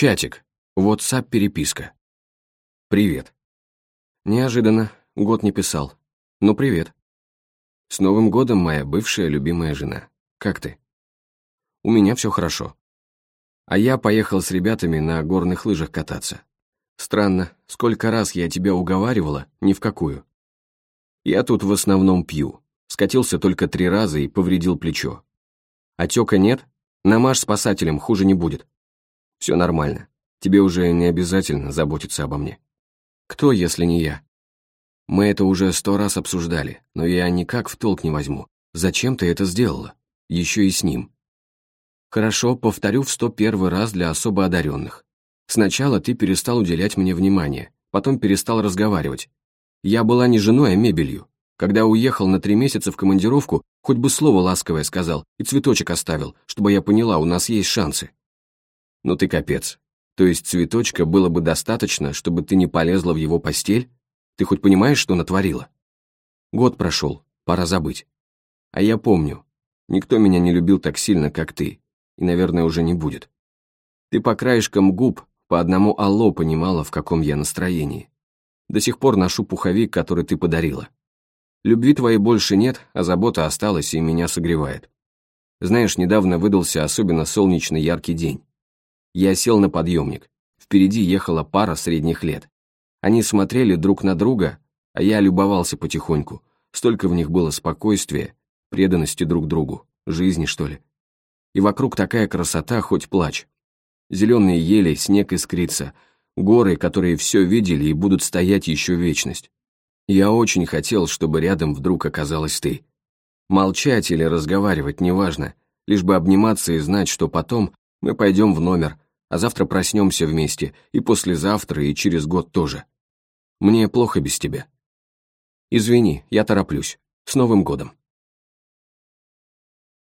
Чатик. WhatsApp-переписка. Привет. Неожиданно. Год не писал. Ну, привет. С Новым годом, моя бывшая любимая жена. Как ты? У меня все хорошо. А я поехал с ребятами на горных лыжах кататься. Странно, сколько раз я тебя уговаривала, ни в какую. Я тут в основном пью. Скатился только три раза и повредил плечо. Отека нет? Намажь спасателем, хуже не будет. Все нормально. Тебе уже не обязательно заботиться обо мне. Кто, если не я? Мы это уже сто раз обсуждали, но я никак в толк не возьму. Зачем ты это сделала? Еще и с ним. Хорошо, повторю в сто первый раз для особо одаренных. Сначала ты перестал уделять мне внимание, потом перестал разговаривать. Я была не женой, а мебелью. Когда уехал на три месяца в командировку, хоть бы слово ласковое сказал и цветочек оставил, чтобы я поняла, у нас есть шансы. Ну ты капец. То есть цветочка было бы достаточно, чтобы ты не полезла в его постель? Ты хоть понимаешь, что натворила? Год прошел, пора забыть. А я помню, никто меня не любил так сильно, как ты, и, наверное, уже не будет. Ты по краешкам губ по одному алло понимала, в каком я настроении. До сих пор ношу пуховик, который ты подарила. Любви твоей больше нет, а забота осталась и меня согревает. Знаешь, недавно выдался особенно солнечный яркий день. Я сел на подъемник. Впереди ехала пара средних лет. Они смотрели друг на друга, а я любовался потихоньку. Столько в них было спокойствия, преданности друг другу, жизни, что ли. И вокруг такая красота, хоть плачь. Зеленые ели, снег искрится, горы, которые все видели и будут стоять еще вечность. Я очень хотел, чтобы рядом вдруг оказалась ты. Молчать или разговаривать, неважно, лишь бы обниматься и знать, что потом мы пойдем в номер, а завтра проснемся вместе, и послезавтра, и через год тоже. Мне плохо без тебя. Извини, я тороплюсь. С Новым годом.